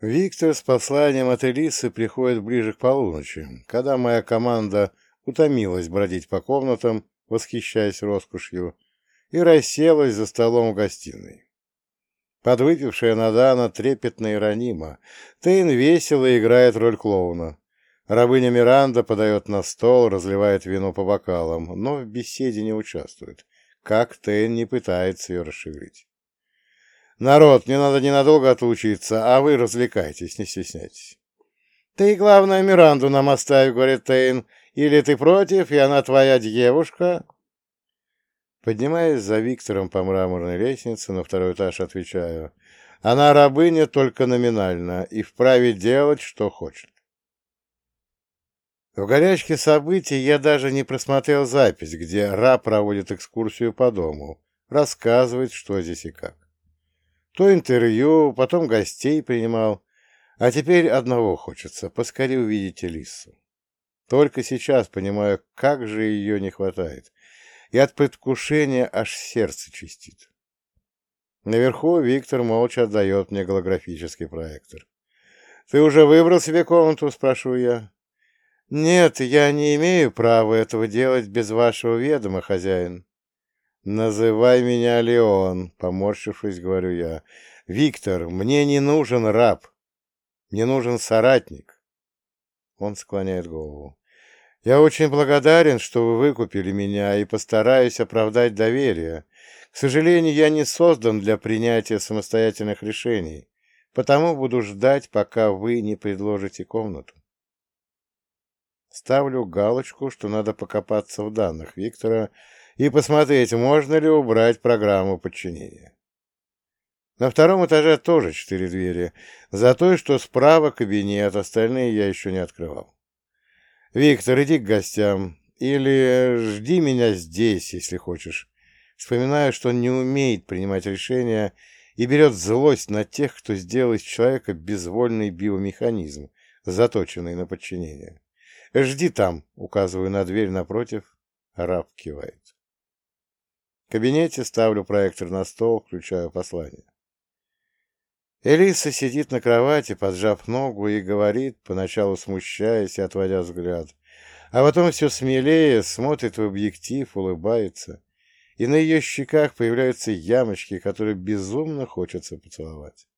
Виктор с посланием от Элисы приходит ближе к полуночи, когда моя команда утомилась бродить по комнатам, восхищаясь роскошью, и расселась за столом в гостиной. Подвыпившая Надана трепетно и ранима, Тейн весело играет роль клоуна. Рабыня Миранда подает на стол, разливает вино по бокалам, но в беседе не участвует, как Тейн не пытается ее расшевелить. «Народ, мне надо ненадолго отлучиться, а вы развлекайтесь, не стесняйтесь». «Ты, главное, Миранду нам оставь», — говорит Тейн. «Или ты против, и она твоя девушка?» Поднимаясь за Виктором по мраморной лестнице на второй этаж, отвечаю. «Она рабыня только номинально и вправе делать, что хочет». В горячке событий я даже не просмотрел запись, где раб проводит экскурсию по дому, рассказывает, что здесь и как. То интервью, потом гостей принимал. А теперь одного хочется — поскорее увидеть Элису. Только сейчас понимаю, как же ее не хватает. И от предвкушения аж сердце чистит. Наверху Виктор молча отдает мне голографический проектор. «Ты уже выбрал себе комнату?» — спрашиваю я. «Нет, я не имею права этого делать без вашего ведома, хозяин». «Называй меня Леон», — поморщившись, говорю я. «Виктор, мне не нужен раб. Мне нужен соратник». Он склоняет голову. «Я очень благодарен, что вы выкупили меня, и постараюсь оправдать доверие. К сожалению, я не создан для принятия самостоятельных решений, потому буду ждать, пока вы не предложите комнату». Ставлю галочку, что надо покопаться в данных Виктора, и посмотреть, можно ли убрать программу подчинения. На втором этаже тоже четыре двери, за той, что справа кабинет, остальные я еще не открывал. «Виктор, иди к гостям. Или жди меня здесь, если хочешь». Вспоминаю, что он не умеет принимать решения и берет злость на тех, кто сделал из человека безвольный биомеханизм, заточенный на подчинение. «Жди там», — указываю на дверь напротив, раб кивает. В кабинете ставлю проектор на стол, включаю послание. Элиса сидит на кровати, поджав ногу, и говорит, поначалу смущаясь и отводя взгляд, а потом все смелее смотрит в объектив, улыбается, и на ее щеках появляются ямочки, которые безумно хочется поцеловать.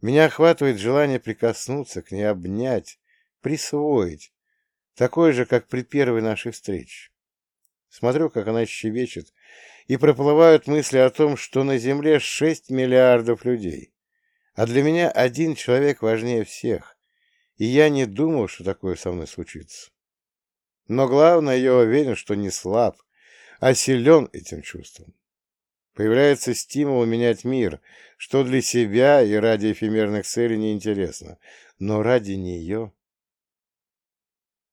Меня охватывает желание прикоснуться к ней, обнять, присвоить, такое же, как при первой нашей встрече. Смотрю, как она щебечет, и проплывают мысли о том, что на Земле 6 миллиардов людей, а для меня один человек важнее всех, и я не думал, что такое со мной случится. Но главное, я уверен, что не слаб, а силен этим чувством. Появляется стимул менять мир, что для себя и ради эфемерных целей неинтересно, но ради нее...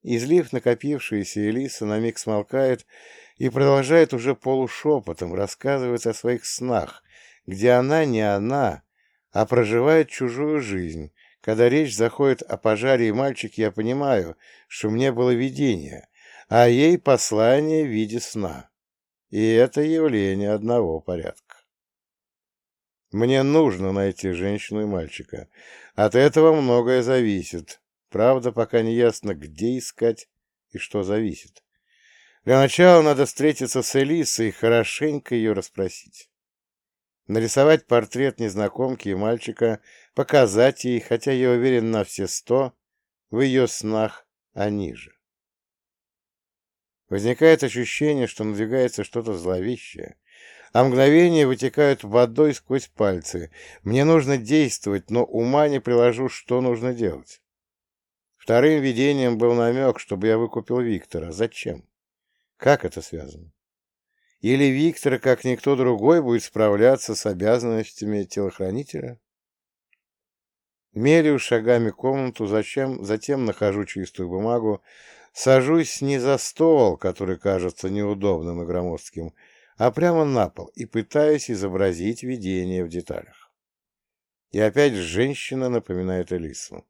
Излив накопившиеся, Элиса на миг смолкает и продолжает уже полушепотом рассказывать о своих снах, где она не она, а проживает чужую жизнь. Когда речь заходит о пожаре и мальчике, я понимаю, что мне было видение, а ей послание в виде сна. И это явление одного порядка. Мне нужно найти женщину и мальчика. От этого многое зависит. Правда, пока не ясно, где искать и что зависит. Для начала надо встретиться с Элисой и хорошенько ее расспросить. Нарисовать портрет незнакомки и мальчика, показать ей, хотя я уверен на все сто, в ее снах они же. Возникает ощущение, что надвигается что-то зловещее, а мгновения вытекают водой сквозь пальцы. Мне нужно действовать, но ума не приложу, что нужно делать. Вторым видением был намек, чтобы я выкупил Виктора. Зачем? Как это связано? Или Виктор, как никто другой, будет справляться с обязанностями телохранителя? Меряю шагами комнату, зачем, затем нахожу чистую бумагу, сажусь не за стол, который кажется неудобным и громоздким, а прямо на пол и пытаюсь изобразить видение в деталях. И опять женщина напоминает Элису.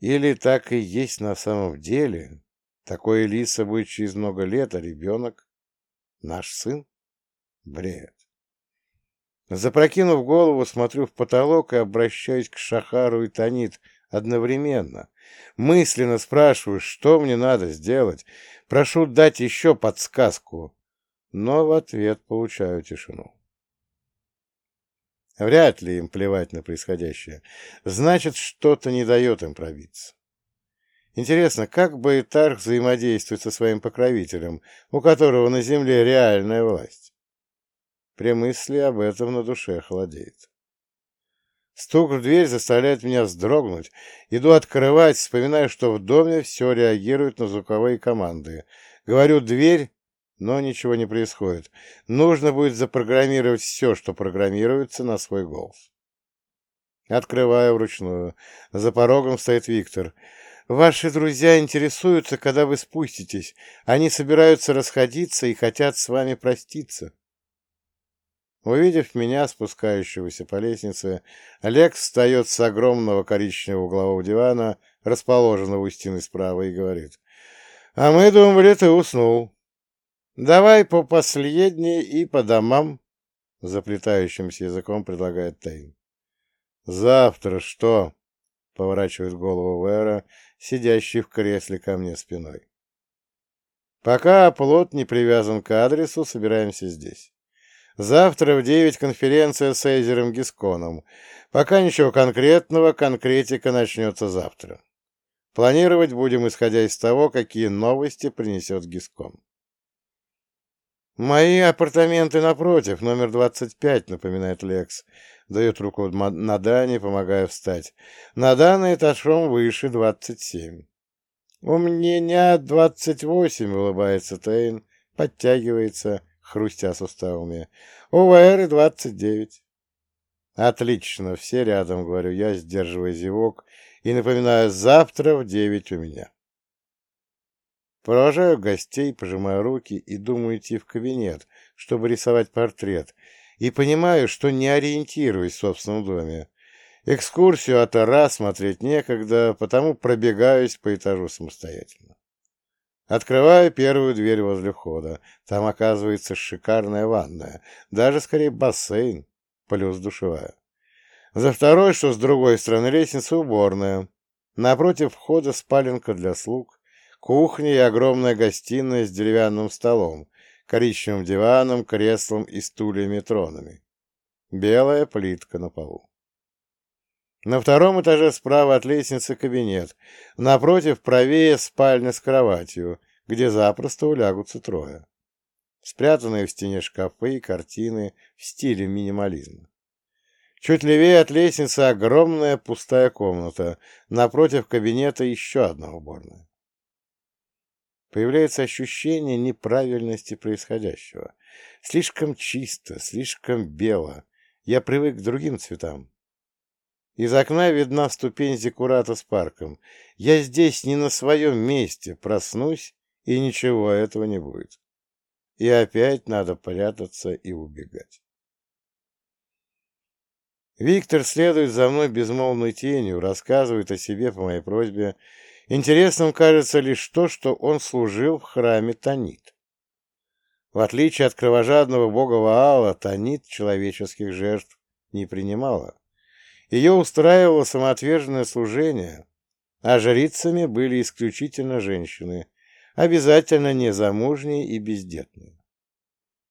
Или так и есть на самом деле, такой Лиса будет через много лет, а ребенок — наш сын? Бред. Запрокинув голову, смотрю в потолок и обращаюсь к Шахару и Танит одновременно. Мысленно спрашиваю, что мне надо сделать. Прошу дать еще подсказку. Но в ответ получаю тишину. Вряд ли им плевать на происходящее. Значит, что-то не дает им пробиться. Интересно, как Баэтарх взаимодействует со своим покровителем, у которого на земле реальная власть? При мысли об этом на душе холодеет. Стук в дверь заставляет меня вздрогнуть. Иду открывать, вспоминаю, что в доме все реагирует на звуковые команды. Говорю «дверь», но ничего не происходит. Нужно будет запрограммировать все, что программируется, на свой голос. Открываю вручную. За порогом стоит Виктор. «Ваши друзья интересуются, когда вы спуститесь. Они собираются расходиться и хотят с вами проститься». Увидев меня, спускающегося по лестнице, Олег встает с огромного коричневого углового дивана, расположенного у стены справа, и говорит. «А мы думали, ты уснул». «Давай по последней и по домам», — заплетающимся языком предлагает Тейн. «Завтра что?» — поворачивает голову Вера, сидящий в кресле ко мне спиной. «Пока оплот не привязан к адресу, собираемся здесь. Завтра в девять конференция с Эйзером Гисконом. Пока ничего конкретного, конкретика начнется завтра. Планировать будем, исходя из того, какие новости принесет Гискон». «Мои апартаменты напротив, номер двадцать пять», — напоминает Лекс. Дает руку на Дане, помогая встать. На Дане этажом выше двадцать семь. «У меня двадцать восемь», — улыбается Тейн, подтягивается, хрустя суставами. «У двадцать девять». «Отлично, все рядом», — говорю я, сдерживая зевок, и напоминаю, завтра в девять у меня. Провожаю гостей, пожимаю руки и думаю идти в кабинет, чтобы рисовать портрет, и понимаю, что не ориентируюсь в собственном доме. Экскурсию от Ара смотреть некогда, потому пробегаюсь по этажу самостоятельно. Открываю первую дверь возле входа. Там оказывается шикарная ванная, даже скорее бассейн, плюс душевая. За второй, что с другой стороны лестницы, уборная. Напротив входа спаленка для слуг, Кухня и огромная гостиная с деревянным столом, коричневым диваном, креслом и стульями-тронами. Белая плитка на полу. На втором этаже справа от лестницы кабинет, напротив правее спальня с кроватью, где запросто улягутся трое. Спрятанные в стене шкафы и картины в стиле минимализма. Чуть левее от лестницы огромная пустая комната, напротив кабинета еще одна уборная. Появляется ощущение неправильности происходящего. Слишком чисто, слишком бело. Я привык к другим цветам. Из окна видна ступень зекурата с парком. Я здесь не на своем месте. Проснусь, и ничего этого не будет. И опять надо прятаться и убегать. Виктор следует за мной безмолвной тенью, рассказывает о себе по моей просьбе, Интересным кажется лишь то, что он служил в храме Танит. В отличие от кровожадного бога Ваала, Танит человеческих жертв не принимала. Ее устраивало самоотверженное служение, а жрицами были исключительно женщины, обязательно незамужние и бездетные.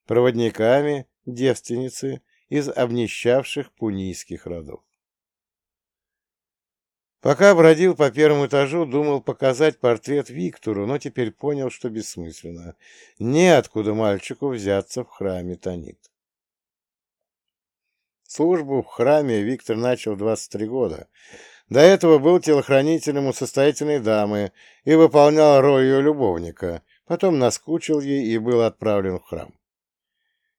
Проводниками – девственницы из обнищавших пунийских родов. Пока бродил по первому этажу, думал показать портрет Виктору, но теперь понял, что бессмысленно. Неоткуда мальчику взяться в храме Танит. Службу в храме Виктор начал 23 года. До этого был телохранителем у состоятельной дамы и выполнял роль ее любовника. Потом наскучил ей и был отправлен в храм.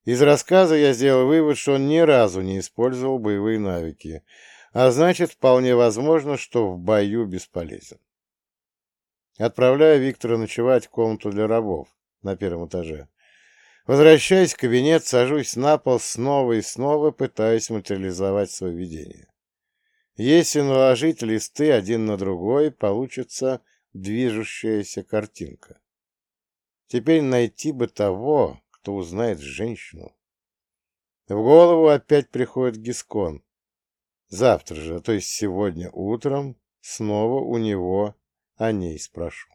Из рассказа я сделал вывод, что он ни разу не использовал боевые навыки – а значит, вполне возможно, что в бою бесполезен. Отправляю Виктора ночевать в комнату для рабов на первом этаже. Возвращаясь в кабинет, сажусь на пол снова и снова, пытаясь материализовать свое видение. Если наложить листы один на другой, получится движущаяся картинка. Теперь найти бы того, кто узнает женщину. В голову опять приходит Гискон. Завтра же, то есть сегодня утром, снова у него о ней спрошу.